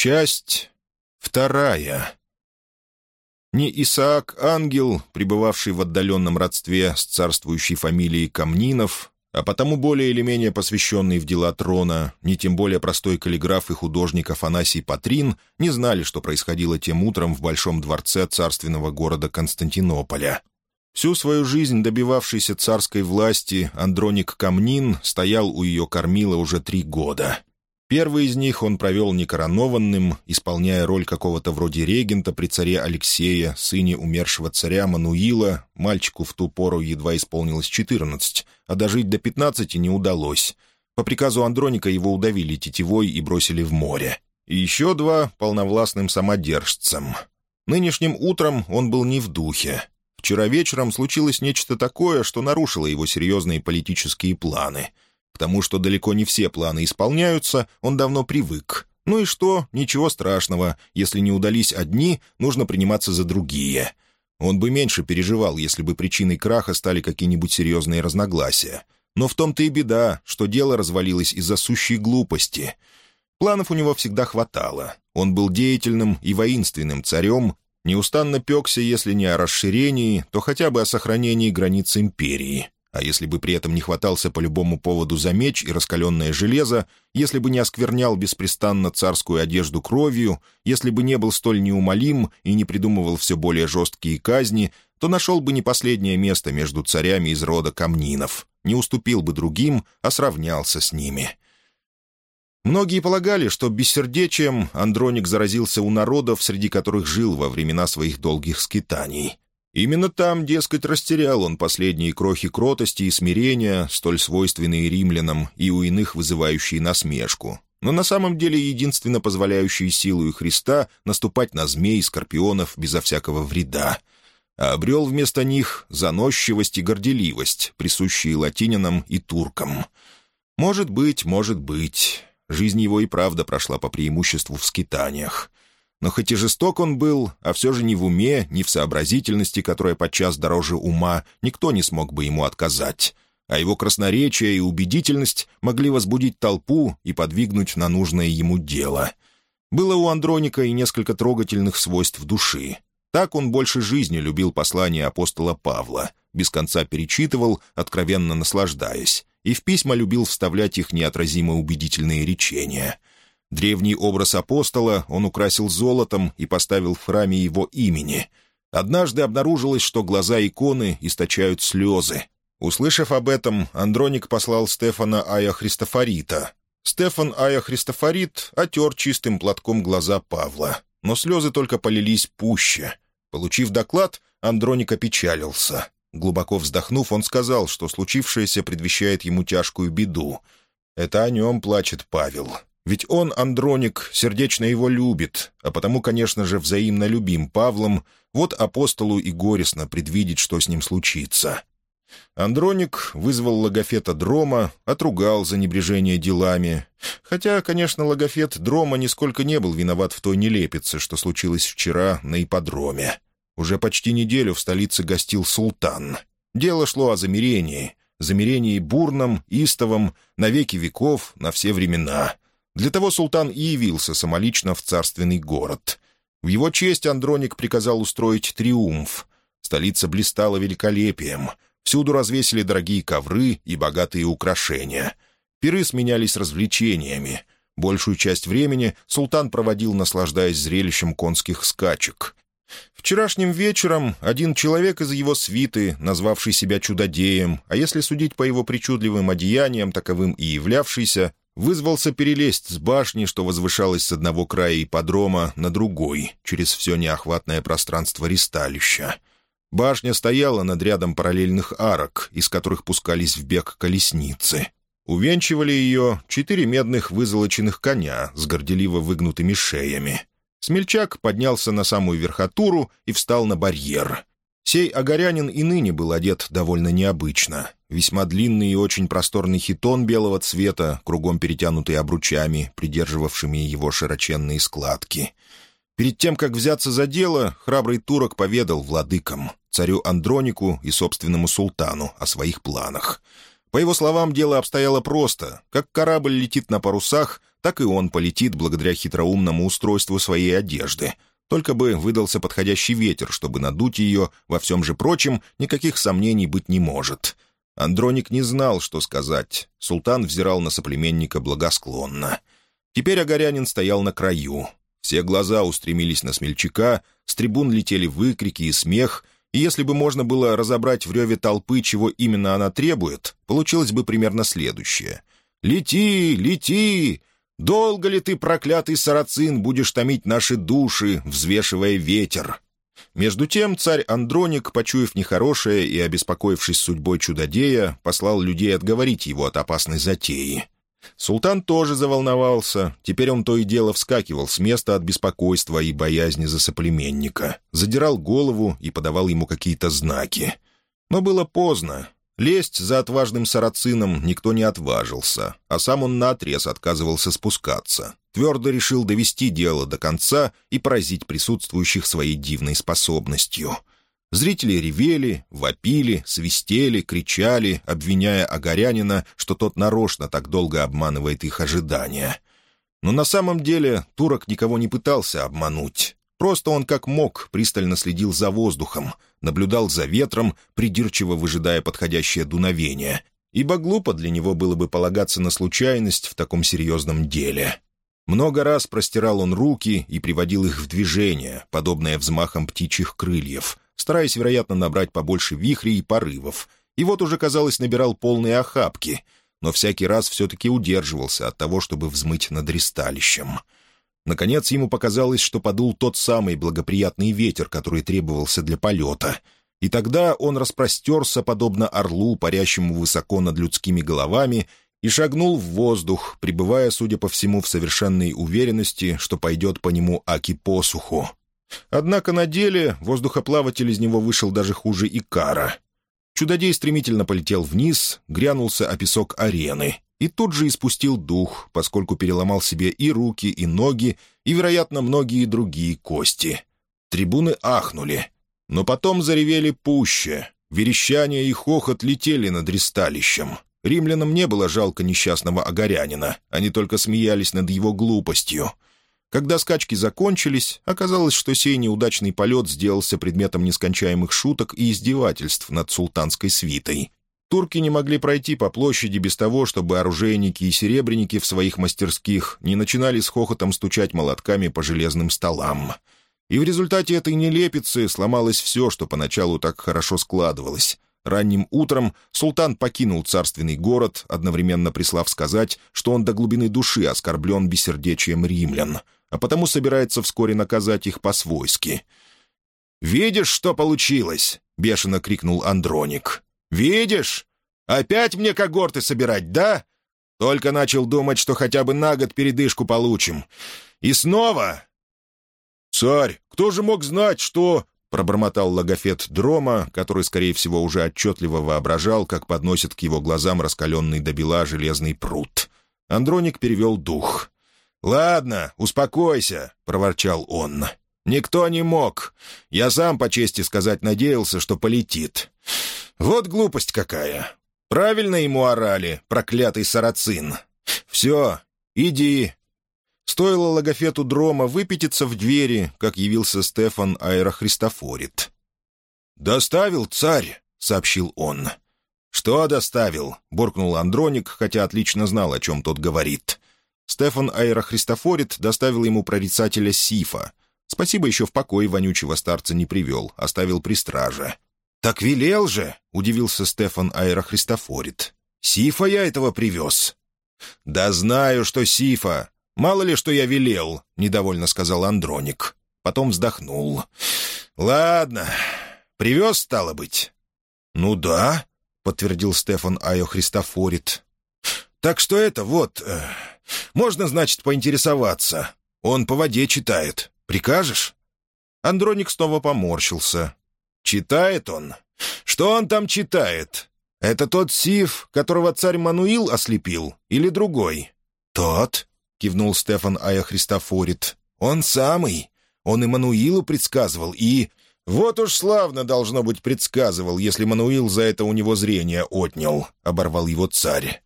Часть вторая. Не Исаак Ангел, пребывавший в отдаленном родстве с царствующей фамилией Камнинов, а потому более или менее посвященный в дела трона, не тем более простой каллиграф и художник Афанасий Патрин, не знали, что происходило тем утром в Большом дворце царственного города Константинополя. Всю свою жизнь добивавшийся царской власти Андроник Камнин стоял у ее кормила уже три года. Первый из них он провел некоронованным, исполняя роль какого-то вроде регента при царе Алексея, сыне умершего царя Мануила, мальчику в ту пору едва исполнилось четырнадцать, а дожить до пятнадцати не удалось. По приказу Андроника его удавили тетивой и бросили в море. И еще два — полновластным самодержцам. Нынешним утром он был не в духе. Вчера вечером случилось нечто такое, что нарушило его серьезные политические планы — к тому, что далеко не все планы исполняются, он давно привык. Ну и что? Ничего страшного. Если не удались одни, нужно приниматься за другие. Он бы меньше переживал, если бы причиной краха стали какие-нибудь серьезные разногласия. Но в том-то и беда, что дело развалилось из-за сущей глупости. Планов у него всегда хватало. Он был деятельным и воинственным царем, неустанно пекся, если не о расширении, то хотя бы о сохранении границ империи. А если бы при этом не хватался по любому поводу за меч и раскаленное железо, если бы не осквернял беспрестанно царскую одежду кровью, если бы не был столь неумолим и не придумывал все более жесткие казни, то нашел бы не последнее место между царями из рода камнинов, не уступил бы другим, а сравнялся с ними. Многие полагали, что бессердечием Андроник заразился у народов, среди которых жил во времена своих долгих скитаний. Именно там, дескать, растерял он последние крохи кротости и смирения, столь свойственные римлянам и у иных вызывающие насмешку, но на самом деле единственно позволяющие силу Христа наступать на змей и скорпионов безо всякого вреда, а обрел вместо них заносчивость и горделивость, присущие латинянам и туркам. Может быть, может быть. Жизнь его и правда прошла по преимуществу в скитаниях. Но хоть и жесток он был, а все же ни в уме, ни в сообразительности, которая подчас дороже ума, никто не смог бы ему отказать. А его красноречие и убедительность могли возбудить толпу и подвигнуть на нужное ему дело. Было у Андроника и несколько трогательных свойств души. Так он больше жизни любил послание апостола Павла, без конца перечитывал, откровенно наслаждаясь, и в письма любил вставлять их неотразимо убедительные речения — Древний образ апостола он украсил золотом и поставил в храме его имени. Однажды обнаружилось, что глаза иконы источают слезы. Услышав об этом, Андроник послал Стефана Ая Христофорита. Стефан Ая Христофорит отер чистым платком глаза Павла, но слезы только полились пуще. Получив доклад, Андроник опечалился. Глубоко вздохнув, он сказал, что случившееся предвещает ему тяжкую беду. Это о нем плачет Павел. Ведь он, Андроник, сердечно его любит, а потому, конечно же, взаимно любим Павлом, вот апостолу и горестно предвидеть, что с ним случится. Андроник вызвал логофета Дрома, отругал за небрежение делами. Хотя, конечно, логофет Дрома нисколько не был виноват в той нелепице, что случилось вчера на ипподроме. Уже почти неделю в столице гостил султан. Дело шло о замирении. Замирении бурном, истовом, на веки веков, на все времена — для того султан и явился самолично в царственный город. В его честь Андроник приказал устроить триумф. Столица блистала великолепием. Всюду развесили дорогие ковры и богатые украшения. Пиры сменялись развлечениями. Большую часть времени султан проводил, наслаждаясь зрелищем конских скачек. Вчерашним вечером один человек из его свиты, назвавший себя чудодеем, а если судить по его причудливым одеяниям, таковым и являвшийся, вызвался перелезть с башни, что возвышалась с одного края ипподрома, на другой, через все неохватное пространство ристалища. Башня стояла над рядом параллельных арок, из которых пускались в бег колесницы. Увенчивали ее четыре медных вызолоченных коня с горделиво выгнутыми шеями. Смельчак поднялся на самую верхотуру и встал на барьер. Сей огорянин и ныне был одет довольно необычно. Весьма длинный и очень просторный хитон белого цвета, кругом перетянутый обручами, придерживавшими его широченные складки. Перед тем, как взяться за дело, храбрый турок поведал владыкам, царю Андронику и собственному султану о своих планах. По его словам, дело обстояло просто. Как корабль летит на парусах, так и он полетит благодаря хитроумному устройству своей одежды. Только бы выдался подходящий ветер, чтобы надуть ее, во всем же прочем, никаких сомнений быть не может. Андроник не знал, что сказать. Султан взирал на соплеменника благосклонно. Теперь Огорянин стоял на краю. Все глаза устремились на смельчака, с трибун летели выкрики и смех, и если бы можно было разобрать в реве толпы, чего именно она требует, получилось бы примерно следующее. «Лети, лети! Долго ли ты, проклятый сарацин, будешь томить наши души, взвешивая ветер?» Между тем царь Андроник, почуяв нехорошее и обеспокоившись судьбой чудодея, послал людей отговорить его от опасной затеи. Султан тоже заволновался. Теперь он то и дело вскакивал с места от беспокойства и боязни за соплеменника, задирал голову и подавал ему какие-то знаки. Но было поздно. Лезть за отважным сарацином никто не отважился, а сам он наотрез отказывался спускаться. Твердо решил довести дело до конца и поразить присутствующих своей дивной способностью — Зрители ревели, вопили, свистели, кричали, обвиняя Огорянина, что тот нарочно так долго обманывает их ожидания. Но на самом деле турок никого не пытался обмануть. Просто он как мог пристально следил за воздухом, наблюдал за ветром, придирчиво выжидая подходящее дуновение, ибо глупо для него было бы полагаться на случайность в таком серьезном деле. Много раз простирал он руки и приводил их в движение, подобное взмахам птичьих крыльев — стараясь, вероятно, набрать побольше вихрей и порывов. И вот уже, казалось, набирал полные охапки, но всякий раз все-таки удерживался от того, чтобы взмыть над ристалищем. Наконец ему показалось, что подул тот самый благоприятный ветер, который требовался для полета. И тогда он распростерся, подобно орлу, парящему высоко над людскими головами, и шагнул в воздух, пребывая, судя по всему, в совершенной уверенности, что пойдет по нему аки посуху. Однако на деле воздухоплаватель из него вышел даже хуже Икара. Чудодей стремительно полетел вниз, грянулся о песок арены и тут же испустил дух, поскольку переломал себе и руки, и ноги, и, вероятно, многие другие кости. Трибуны ахнули, но потом заревели пуще. Верещание и хохот летели над ристалищем. Римлянам не было жалко несчастного огорянина, они только смеялись над его глупостью — когда скачки закончились, оказалось, что сей неудачный полет сделался предметом нескончаемых шуток и издевательств над султанской свитой. Турки не могли пройти по площади без того, чтобы оружейники и серебряники в своих мастерских не начинали с хохотом стучать молотками по железным столам. И в результате этой нелепицы сломалось все, что поначалу так хорошо складывалось. Ранним утром султан покинул царственный город, одновременно прислав сказать, что он до глубины души оскорблен бессердечием римлян — а потому собирается вскоре наказать их по-свойски. «Видишь, что получилось?» — бешено крикнул Андроник. «Видишь? Опять мне когорты собирать, да? Только начал думать, что хотя бы на год передышку получим. И снова...» «Царь, кто же мог знать, что...» — пробормотал логофет Дрома, который, скорее всего, уже отчетливо воображал, как подносит к его глазам раскаленный до бела железный пруд. Андроник перевел дух. «Ладно, успокойся», — проворчал он. «Никто не мог. Я сам, по чести сказать, надеялся, что полетит. Вот глупость какая. Правильно ему орали, проклятый сарацин. Все, иди». Стоило логофету Дрома выпятиться в двери, как явился Стефан Аэрохристофорит. «Доставил царь», — сообщил он. «Что доставил?» — буркнул Андроник, хотя отлично знал, о чем тот говорит. Стефан Аэрохристофорит доставил ему прорицателя Сифа. Спасибо, еще в покое вонючего старца не привел, оставил при страже. «Так велел же!» — удивился Стефан Аэрохристофорит. «Сифа я этого привез». «Да знаю, что Сифа. Мало ли, что я велел», — недовольно сказал Андроник. Потом вздохнул. «Ладно. Привез, стало быть?» «Ну да», — подтвердил Стефан Айо Христофорит. «Так что это вот... Э, можно, значит, поинтересоваться. Он по воде читает. Прикажешь?» Андроник снова поморщился. «Читает он? Что он там читает? Это тот Сив, которого царь Мануил ослепил, или другой?» «Тот?» — кивнул Стефан Ая Христофорит. «Он самый. Он и Мануилу предсказывал, и...» «Вот уж славно, должно быть, предсказывал, если Мануил за это у него зрение отнял», — оборвал его царь.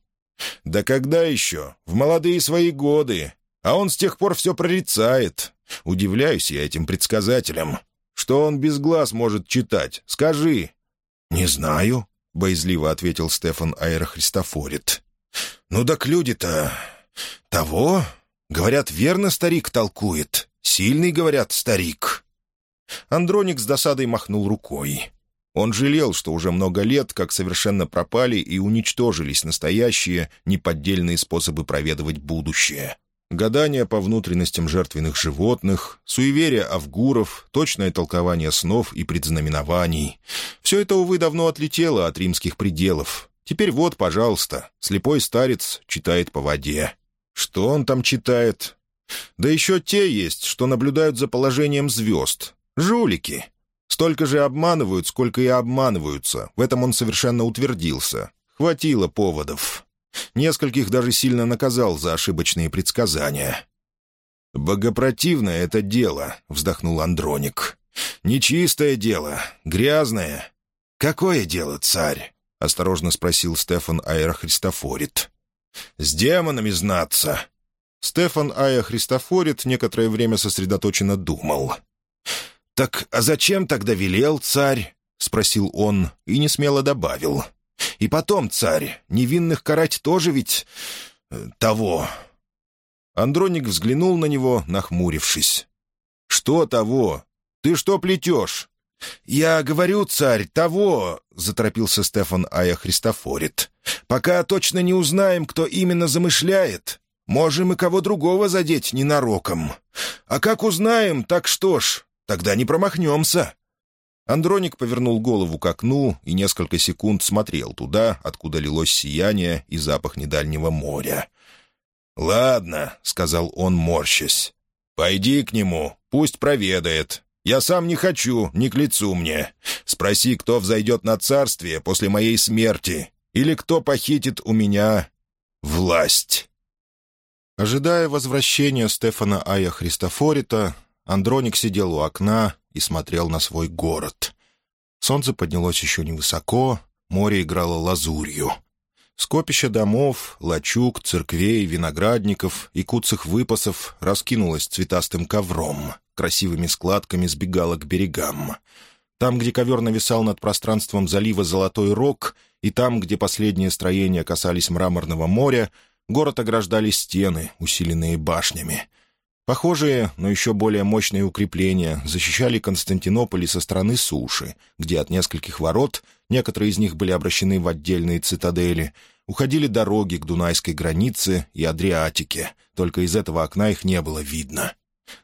«Да когда еще? В молодые свои годы. А он с тех пор все прорицает. Удивляюсь я этим предсказателям. Что он без глаз может читать? Скажи». «Не знаю», — боязливо ответил Стефан Аэрохристофорит. «Ну так люди-то... того? Говорят, верно старик толкует. Сильный, говорят, старик». Андроник с досадой махнул рукой. Он жалел, что уже много лет как совершенно пропали и уничтожились настоящие, неподдельные способы проведывать будущее. Гадания по внутренностям жертвенных животных, суеверия авгуров, точное толкование снов и предзнаменований. Все это, увы, давно отлетело от римских пределов. Теперь вот, пожалуйста, слепой старец читает по воде. Что он там читает? Да еще те есть, что наблюдают за положением звезд. Жулики. Столько же обманывают, сколько и обманываются. В этом он совершенно утвердился. Хватило поводов. Нескольких даже сильно наказал за ошибочные предсказания. «Богопротивное это дело», — вздохнул Андроник. «Нечистое дело, грязное». «Какое дело, царь?» — осторожно спросил Стефан Айра Христофорит. «С демонами знаться». Стефан Айя Христофорит некоторое время сосредоточенно думал. «Так а зачем тогда велел царь?» — спросил он и несмело добавил. И потом, царь, невинных карать тоже ведь... Э, того». Андроник взглянул на него, нахмурившись. «Что того? Ты что плетешь?» «Я говорю, царь, того!» — заторопился Стефан Ая Христофорит. «Пока точно не узнаем, кто именно замышляет. Можем и кого другого задеть ненароком. А как узнаем, так что ж, тогда не промахнемся». Андроник повернул голову к окну и несколько секунд смотрел туда, откуда лилось сияние и запах недальнего моря. «Ладно», — сказал он, морщась. «Пойди к нему, пусть проведает. Я сам не хочу, не к лицу мне. Спроси, кто взойдет на царствие после моей смерти, или кто похитит у меня власть». Ожидая возвращения Стефана Ая Христофорита, Андроник сидел у окна и смотрел на свой город. Солнце поднялось еще невысоко, море играло лазурью. Скопище домов, лачуг, церквей, виноградников и куцых выпасов раскинулось цветастым ковром, красивыми складками сбегало к берегам. Там, где ковер нависал над пространством залива Золотой Рог, и там, где последние строения касались мраморного моря, город ограждали стены, усиленные башнями — Похожие, но еще более мощные укрепления защищали Константинополь со стороны суши, где от нескольких ворот, некоторые из них были обращены в отдельные цитадели, уходили дороги к Дунайской границе и Адриатике, только из этого окна их не было видно.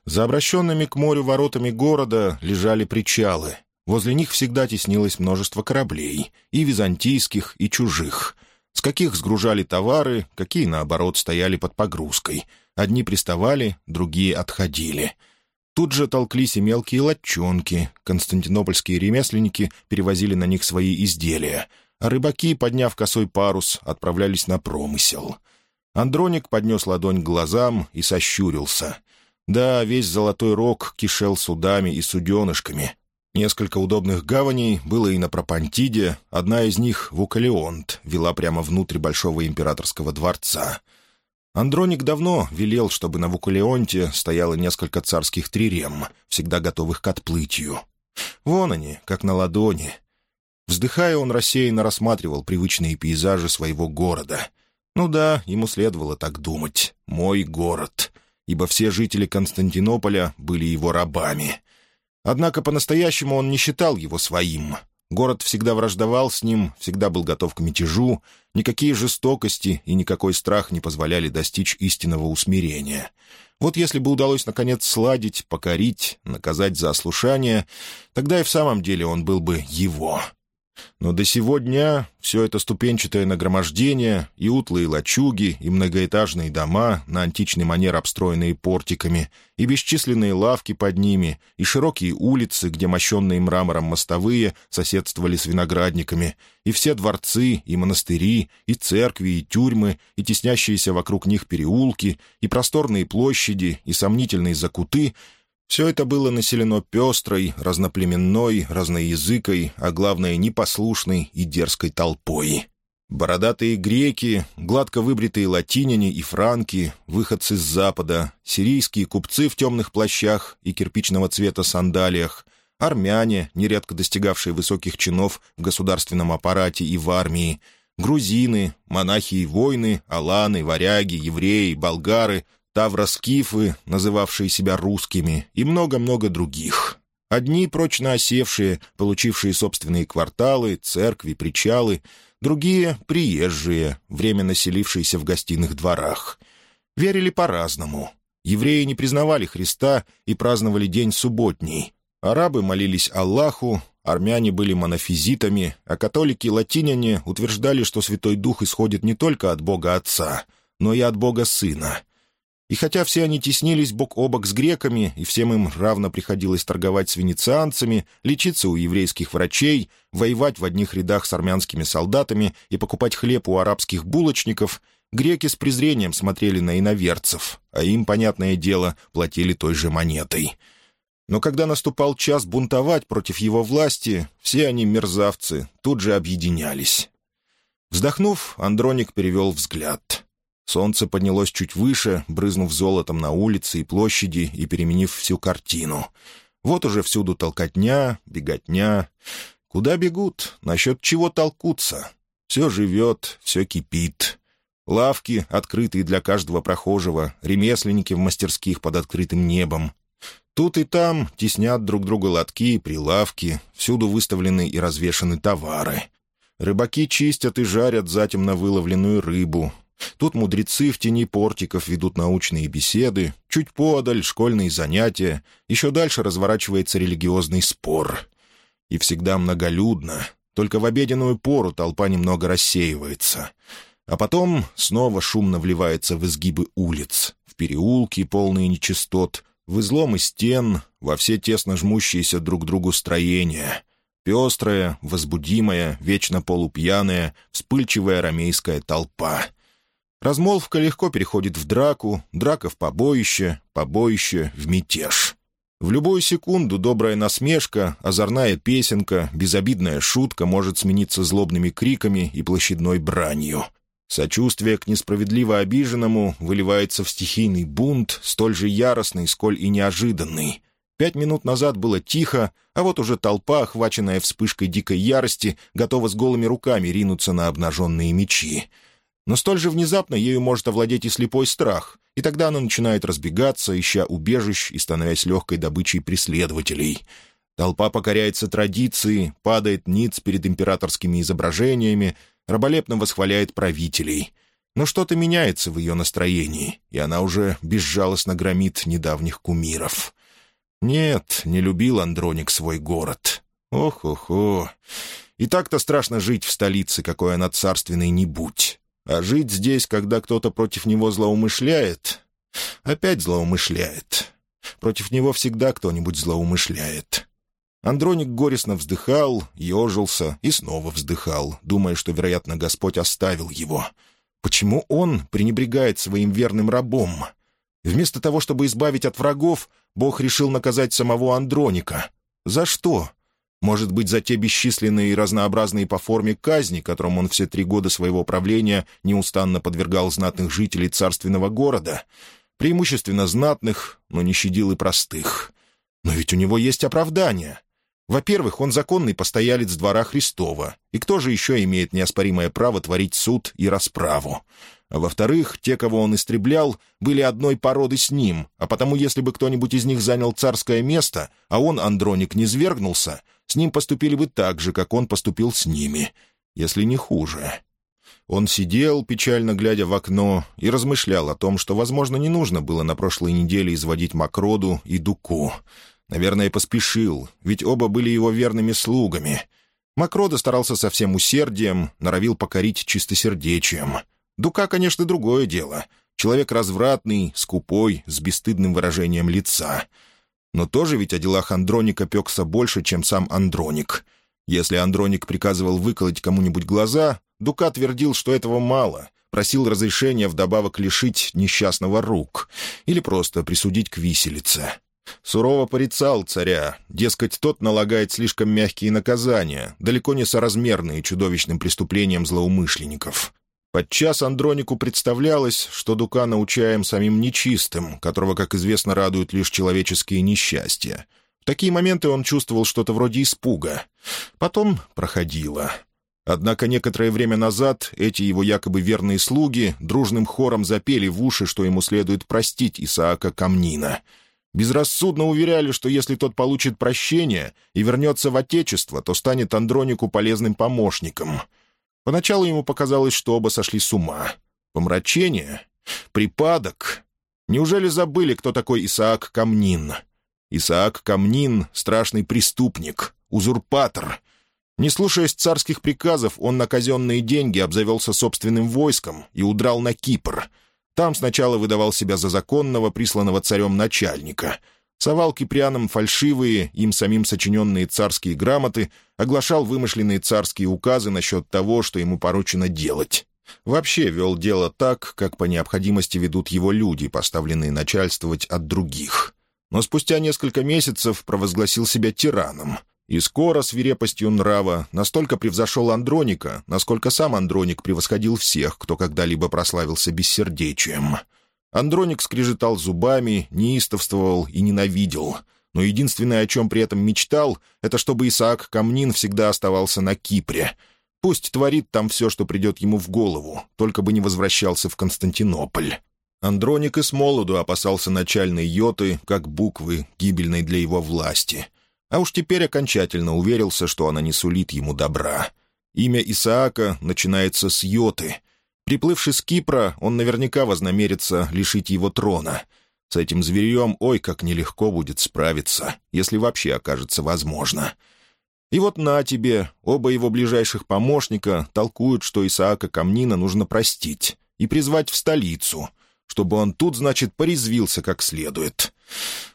За обращенными к морю воротами города лежали причалы. Возле них всегда теснилось множество кораблей, и византийских, и чужих. С каких сгружали товары, какие, наоборот, стояли под погрузкой — Одни приставали, другие отходили. Тут же толклись и мелкие латчонки, константинопольские ремесленники перевозили на них свои изделия, а рыбаки, подняв косой парус, отправлялись на промысел. Андроник поднес ладонь к глазам и сощурился. Да, весь Золотой Рог кишел судами и суденышками. Несколько удобных гаваней было и на Пропантиде, одна из них, Вукалеонт, вела прямо внутрь Большого Императорского дворца — Андроник давно велел, чтобы на Вукулеонте стояло несколько царских трирем, всегда готовых к отплытию. Вон они, как на ладони. Вздыхая, он рассеянно рассматривал привычные пейзажи своего города. Ну да, ему следовало так думать. «Мой город», ибо все жители Константинополя были его рабами. Однако по-настоящему он не считал его своим — Город всегда враждовал с ним, всегда был готов к мятежу, никакие жестокости и никакой страх не позволяли достичь истинного усмирения. Вот если бы удалось, наконец, сладить, покорить, наказать за ослушание, тогда и в самом деле он был бы его — но до сего дня все это ступенчатое нагромождение, и утлые лачуги, и многоэтажные дома, на античный манер обстроенные портиками, и бесчисленные лавки под ними, и широкие улицы, где мощенные мрамором мостовые соседствовали с виноградниками, и все дворцы, и монастыри, и церкви, и тюрьмы, и теснящиеся вокруг них переулки, и просторные площади, и сомнительные закуты — все это было населено пестрой, разноплеменной, разноязыкой, а главное, непослушной и дерзкой толпой. Бородатые греки, гладко выбритые латиняне и франки, выходцы с запада, сирийские купцы в темных плащах и кирпичного цвета сандалиях, армяне, нередко достигавшие высоких чинов в государственном аппарате и в армии, грузины, монахи и воины, аланы, варяги, евреи, болгары, тавроскифы, называвшие себя русскими, и много-много других. Одни прочно осевшие, получившие собственные кварталы, церкви, причалы — другие — приезжие, временно селившиеся в гостиных дворах. Верили по-разному. Евреи не признавали Христа и праздновали день субботний. Арабы молились Аллаху, армяне были монофизитами, а католики-латиняне утверждали, что Святой Дух исходит не только от Бога Отца, но и от Бога Сына. И хотя все они теснились бок о бок с греками, и всем им равно приходилось торговать с венецианцами, лечиться у еврейских врачей, воевать в одних рядах с армянскими солдатами и покупать хлеб у арабских булочников, греки с презрением смотрели на иноверцев, а им, понятное дело, платили той же монетой. Но когда наступал час бунтовать против его власти, все они, мерзавцы, тут же объединялись. Вздохнув, Андроник перевел взгляд — Солнце поднялось чуть выше, брызнув золотом на улице и площади и переменив всю картину. Вот уже всюду толкотня, беготня. Куда бегут? Насчет чего толкутся? Все живет, все кипит. Лавки, открытые для каждого прохожего, ремесленники в мастерских под открытым небом. Тут и там теснят друг друга лотки и прилавки, всюду выставлены и развешаны товары. Рыбаки чистят и жарят затемно выловленную рыбу, Тут мудрецы в тени портиков ведут научные беседы, чуть подаль — школьные занятия, еще дальше разворачивается религиозный спор. И всегда многолюдно, только в обеденную пору толпа немного рассеивается. А потом снова шумно вливается в изгибы улиц, в переулки, полные нечистот, в изломы стен, во все тесно жмущиеся друг к другу строения. Пестрая, возбудимая, вечно полупьяная, вспыльчивая рамейская толпа — Размолвка легко переходит в драку, драка в побоище, побоище в мятеж. В любую секунду добрая насмешка, озорная песенка, безобидная шутка может смениться злобными криками и площадной бранью. Сочувствие к несправедливо обиженному выливается в стихийный бунт, столь же яростный, сколь и неожиданный. Пять минут назад было тихо, а вот уже толпа, охваченная вспышкой дикой ярости, готова с голыми руками ринуться на обнаженные мечи. Но столь же внезапно ею может овладеть и слепой страх, и тогда она начинает разбегаться, ища убежищ и становясь легкой добычей преследователей. Толпа покоряется традиции, падает ниц перед императорскими изображениями, раболепно восхваляет правителей. Но что-то меняется в ее настроении, и она уже безжалостно громит недавних кумиров. Нет, не любил Андроник свой город. Ох-охо. И так-то страшно жить в столице, какой она царственной не будь. А жить здесь, когда кто-то против него злоумышляет... Опять злоумышляет. Против него всегда кто-нибудь злоумышляет. Андроник горестно вздыхал, ежился и снова вздыхал, думая, что, вероятно, Господь оставил его. Почему он пренебрегает своим верным рабом? Вместо того, чтобы избавить от врагов, Бог решил наказать самого Андроника. За что? Может быть, за те бесчисленные и разнообразные по форме казни, которым он все три года своего правления неустанно подвергал знатных жителей царственного города? Преимущественно знатных, но не щадил и простых. Но ведь у него есть оправдание. Во-первых, он законный постоялец двора Христова, и кто же еще имеет неоспоримое право творить суд и расправу? А во-вторых, те, кого он истреблял, были одной породы с ним, а потому если бы кто-нибудь из них занял царское место, а он, Андроник, не свергнулся, с ним поступили бы так же, как он поступил с ними, если не хуже. Он сидел, печально глядя в окно, и размышлял о том, что, возможно, не нужно было на прошлой неделе изводить Макроду и Дуку. Наверное, поспешил, ведь оба были его верными слугами. Макрода старался со всем усердием, норовил покорить чистосердечием. Дука, конечно, другое дело. Человек развратный, скупой, с бесстыдным выражением лица — но тоже ведь о делах Андроника пекся больше, чем сам Андроник. Если Андроник приказывал выколоть кому-нибудь глаза, Дука твердил, что этого мало, просил разрешения вдобавок лишить несчастного рук или просто присудить к виселице. Сурово порицал царя, дескать, тот налагает слишком мягкие наказания, далеко не соразмерные чудовищным преступлениям злоумышленников. Подчас Андронику представлялось, что Дука научаем самим нечистым, которого, как известно, радуют лишь человеческие несчастья. В такие моменты он чувствовал что-то вроде испуга. Потом проходило. Однако некоторое время назад эти его якобы верные слуги дружным хором запели в уши, что ему следует простить Исаака Камнина — Безрассудно уверяли, что если тот получит прощение и вернется в Отечество, то станет Андронику полезным помощником. Поначалу ему показалось, что оба сошли с ума. Помрачение? Припадок? Неужели забыли, кто такой Исаак Камнин? Исаак Камнин — страшный преступник, узурпатор. Не слушаясь царских приказов, он на казенные деньги обзавелся собственным войском и удрал на Кипр — там сначала выдавал себя за законного, присланного царем начальника. Совал кипрянам фальшивые, им самим сочиненные царские грамоты, оглашал вымышленные царские указы насчет того, что ему поручено делать. Вообще вел дело так, как по необходимости ведут его люди, поставленные начальствовать от других. Но спустя несколько месяцев провозгласил себя тираном, и скоро свирепостью нрава настолько превзошел Андроника, насколько сам Андроник превосходил всех, кто когда-либо прославился бессердечием. Андроник скрежетал зубами, неистовствовал и ненавидел. Но единственное, о чем при этом мечтал, это чтобы Исаак Камнин всегда оставался на Кипре. Пусть творит там все, что придет ему в голову, только бы не возвращался в Константинополь. Андроник и с молоду опасался начальной йоты, как буквы, гибельной для его власти — а уж теперь окончательно уверился, что она не сулит ему добра. Имя Исаака начинается с Йоты. Приплывший с Кипра, он наверняка вознамерится лишить его трона. С этим зверьем ой, как нелегко будет справиться, если вообще окажется возможно. И вот на тебе, оба его ближайших помощника толкуют, что Исаака Камнина нужно простить и призвать в столицу, чтобы он тут, значит, порезвился как следует.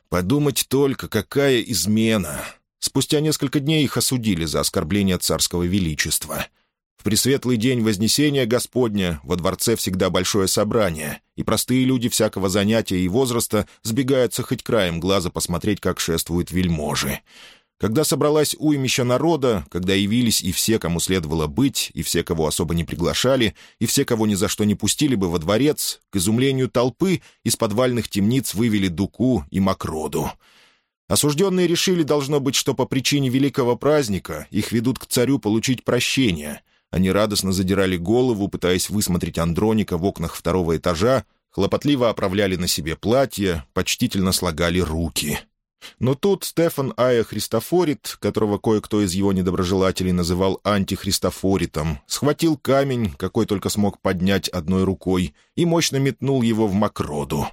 Подумать только, какая измена! Спустя несколько дней их осудили за оскорбление царского величества. В пресветлый день Вознесения Господня во дворце всегда большое собрание, и простые люди всякого занятия и возраста сбегаются хоть краем глаза посмотреть, как шествуют вельможи. Когда собралась уймища народа, когда явились и все, кому следовало быть, и все, кого особо не приглашали, и все, кого ни за что не пустили бы во дворец, к изумлению толпы из подвальных темниц вывели Дуку и Макроду. Осужденные решили, должно быть, что по причине великого праздника их ведут к царю получить прощение. Они радостно задирали голову, пытаясь высмотреть Андроника в окнах второго этажа, хлопотливо оправляли на себе платья, почтительно слагали руки — но тут Стефан Ая Христофорит, которого кое-кто из его недоброжелателей называл антихристофоритом, схватил камень, какой только смог поднять одной рукой, и мощно метнул его в Макроду.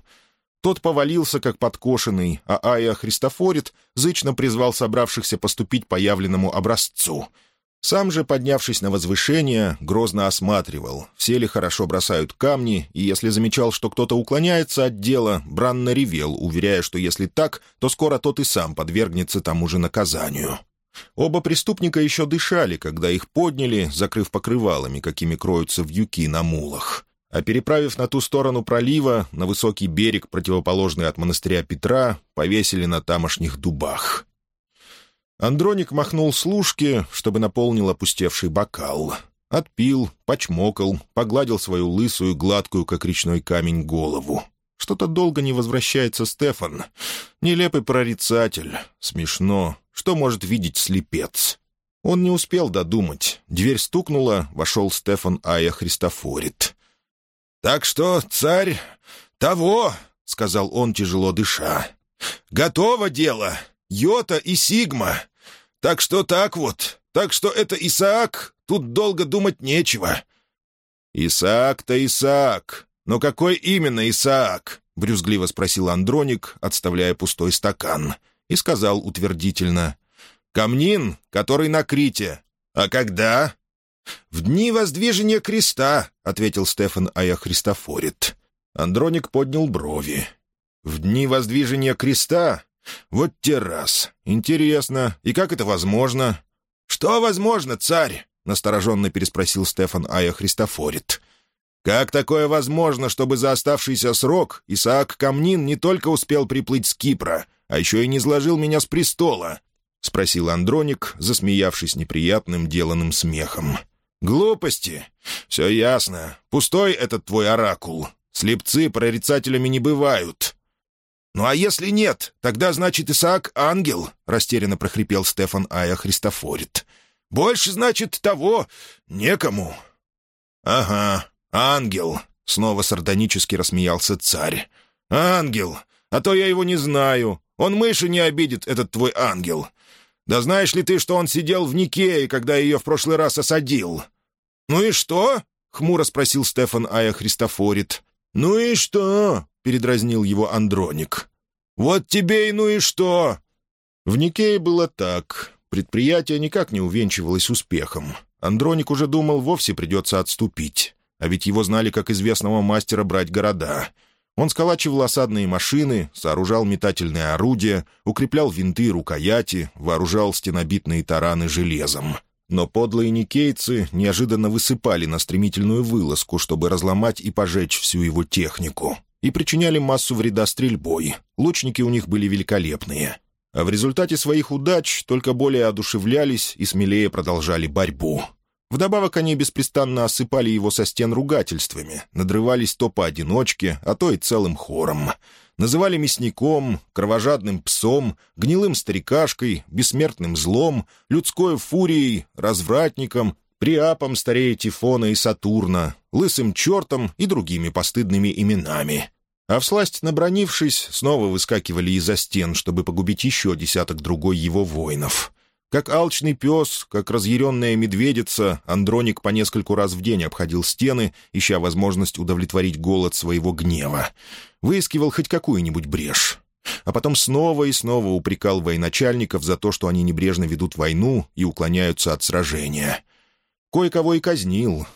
Тот повалился, как подкошенный, а Ая Христофорит зычно призвал собравшихся поступить по явленному образцу — сам же, поднявшись на возвышение, грозно осматривал, все ли хорошо бросают камни, и если замечал, что кто-то уклоняется от дела, бранно ревел, уверяя, что если так, то скоро тот и сам подвергнется тому же наказанию. Оба преступника еще дышали, когда их подняли, закрыв покрывалами, какими кроются вьюки на мулах. А переправив на ту сторону пролива, на высокий берег, противоположный от монастыря Петра, повесили на тамошних дубах. Андроник махнул служке, чтобы наполнил опустевший бокал. Отпил, почмокал, погладил свою лысую, гладкую, как речной камень, голову. Что-то долго не возвращается Стефан. Нелепый прорицатель. Смешно. Что может видеть слепец? Он не успел додумать. Дверь стукнула, вошел Стефан Ая Христофорит. «Так что, царь, того!» — сказал он, тяжело дыша. «Готово дело! Йота и Сигма! Так что так вот. Так что это Исаак. Тут долго думать нечего». «Исаак-то Исаак. Но какой именно Исаак?» — брюзгливо спросил Андроник, отставляя пустой стакан, и сказал утвердительно. «Камнин, который на Крите. А когда?» «В дни воздвижения креста», — ответил Стефан Ая Христофорит. Андроник поднял брови. «В дни воздвижения креста? «Вот те раз. Интересно. И как это возможно?» «Что возможно, царь?» — настороженно переспросил Стефан Ая Христофорит. «Как такое возможно, чтобы за оставшийся срок Исаак Камнин не только успел приплыть с Кипра, а еще и не сложил меня с престола?» — спросил Андроник, засмеявшись неприятным деланным смехом. «Глупости. Все ясно. Пустой этот твой оракул. Слепцы прорицателями не бывают». «Ну а если нет, тогда, значит, Исаак — ангел», — растерянно прохрипел Стефан Ая Христофорит. «Больше, значит, того некому». «Ага, ангел», — снова сардонически рассмеялся царь. «Ангел! А то я его не знаю. Он мыши не обидит, этот твой ангел. Да знаешь ли ты, что он сидел в Никее, когда ее в прошлый раз осадил?» «Ну и что?» — хмуро спросил Стефан Ая Христофорит. «Ну и что?» — передразнил его Андроник. «Вот тебе и ну и что!» В Никее было так. Предприятие никак не увенчивалось успехом. Андроник уже думал, вовсе придется отступить. А ведь его знали как известного мастера брать города. Он сколачивал осадные машины, сооружал метательные орудия, укреплял винты и рукояти, вооружал стенобитные тараны железом. Но подлые никейцы неожиданно высыпали на стремительную вылазку, чтобы разломать и пожечь всю его технику. И причиняли массу вреда стрельбой. Лучники у них были великолепные. А в результате своих удач только более одушевлялись и смелее продолжали борьбу. Вдобавок они беспрестанно осыпали его со стен ругательствами, надрывались то поодиночке, а то и целым хором — Называли мясником, кровожадным псом, гнилым старикашкой, бессмертным злом, людской фурией, развратником, приапом старее Тифона и Сатурна, лысым чертом и другими постыдными именами. А всласть набронившись, снова выскакивали из-за стен, чтобы погубить еще десяток другой его воинов. Как алчный пес, как разъяренная медведица, Андроник по нескольку раз в день обходил стены, ища возможность удовлетворить голод своего гнева. Выискивал хоть какую-нибудь брешь. А потом снова и снова упрекал военачальников за то, что они небрежно ведут войну и уклоняются от сражения. Кое-кого и казнил.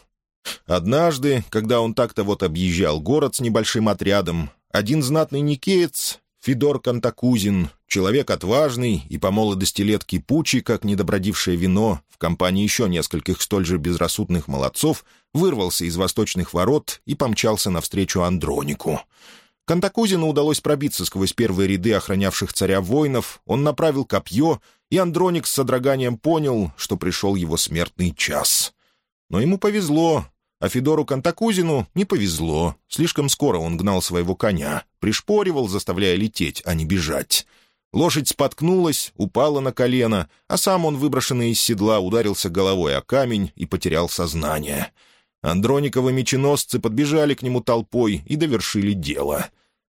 Однажды, когда он так-то вот объезжал город с небольшим отрядом, один знатный никеец, Федор Кантакузин, человек отважный и по молодости лет кипучий, как недобродившее вино, в компании еще нескольких столь же безрассудных молодцов, вырвался из восточных ворот и помчался навстречу Андронику. Кантакузину удалось пробиться сквозь первые ряды охранявших царя воинов, он направил копье, и Андроник с содроганием понял, что пришел его смертный час. Но ему повезло, а Федору Кантакузину не повезло. Слишком скоро он гнал своего коня, пришпоривал, заставляя лететь, а не бежать. Лошадь споткнулась, упала на колено, а сам он, выброшенный из седла, ударился головой о камень и потерял сознание. Андрониковы меченосцы подбежали к нему толпой и довершили дело.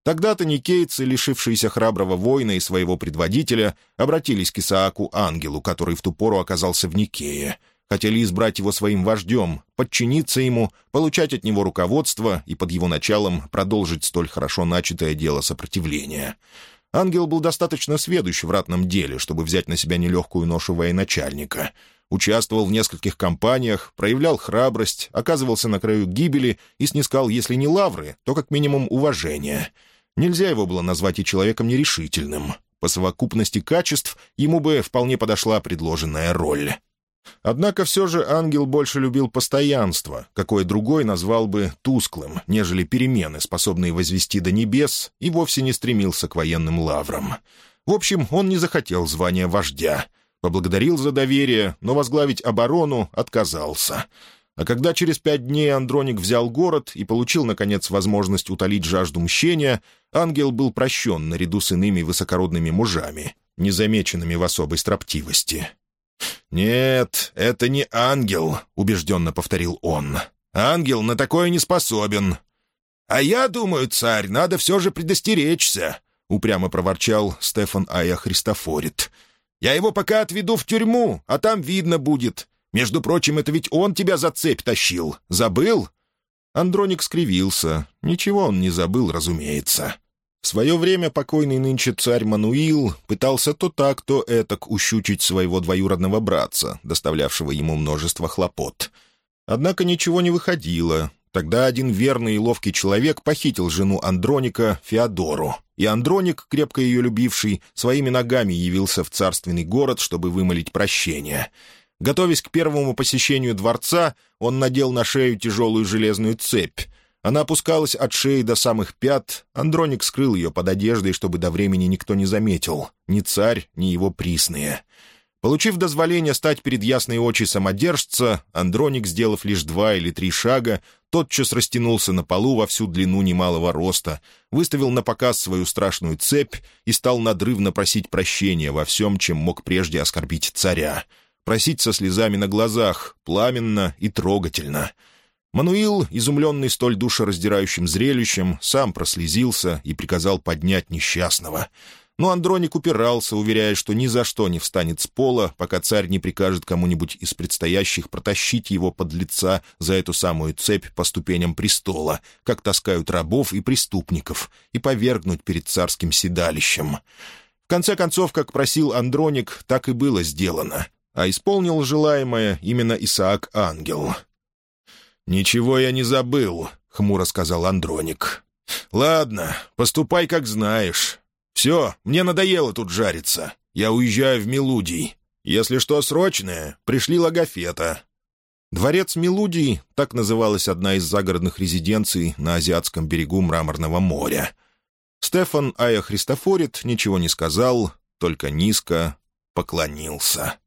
Тогда-то никейцы, лишившиеся храброго воина и своего предводителя, обратились к Исааку Ангелу, который в ту пору оказался в Никее — хотели избрать его своим вождем, подчиниться ему, получать от него руководство и под его началом продолжить столь хорошо начатое дело сопротивления. Ангел был достаточно сведущ в ратном деле, чтобы взять на себя нелегкую ношу военачальника. Участвовал в нескольких кампаниях, проявлял храбрость, оказывался на краю гибели и снискал, если не лавры, то как минимум уважение. Нельзя его было назвать и человеком нерешительным. По совокупности качеств ему бы вполне подошла предложенная роль. Однако все же ангел больше любил постоянство, какое другой назвал бы тусклым, нежели перемены, способные возвести до небес, и вовсе не стремился к военным лаврам. В общем, он не захотел звания вождя. Поблагодарил за доверие, но возглавить оборону отказался. А когда через пять дней Андроник взял город и получил, наконец, возможность утолить жажду мщения, ангел был прощен наряду с иными высокородными мужами, незамеченными в особой строптивости. «Нет, это не ангел», — убежденно повторил он. «Ангел на такое не способен». «А я думаю, царь, надо все же предостеречься», — упрямо проворчал Стефан Ая Христофорит. «Я его пока отведу в тюрьму, а там видно будет. Между прочим, это ведь он тебя за цепь тащил. Забыл?» Андроник скривился. Ничего он не забыл, разумеется. В свое время покойный нынче царь Мануил пытался то так, то этак ущучить своего двоюродного братца, доставлявшего ему множество хлопот. Однако ничего не выходило. Тогда один верный и ловкий человек похитил жену Андроника, Феодору, и Андроник, крепко ее любивший, своими ногами явился в царственный город, чтобы вымолить прощение. Готовясь к первому посещению дворца, он надел на шею тяжелую железную цепь — Она опускалась от шеи до самых пят, Андроник скрыл ее под одеждой, чтобы до времени никто не заметил, ни царь, ни его присные. Получив дозволение стать перед ясной очи самодержца, Андроник, сделав лишь два или три шага, тотчас растянулся на полу во всю длину немалого роста, выставил на показ свою страшную цепь и стал надрывно просить прощения во всем, чем мог прежде оскорбить царя. Просить со слезами на глазах, пламенно и трогательно — Мануил, изумленный столь душераздирающим зрелищем, сам прослезился и приказал поднять несчастного. Но Андроник упирался, уверяя, что ни за что не встанет с пола, пока царь не прикажет кому-нибудь из предстоящих протащить его под лица за эту самую цепь по ступеням престола, как таскают рабов и преступников, и повергнуть перед царским седалищем. В конце концов, как просил Андроник, так и было сделано, а исполнил желаемое именно Исаак Ангел — «Ничего я не забыл», — хмуро сказал Андроник. «Ладно, поступай, как знаешь. Все, мне надоело тут жариться. Я уезжаю в Мелудий. Если что срочное, пришли логофета». Дворец Мелудий — так называлась одна из загородных резиденций на азиатском берегу Мраморного моря. Стефан Ая Христофорит ничего не сказал, только низко поклонился.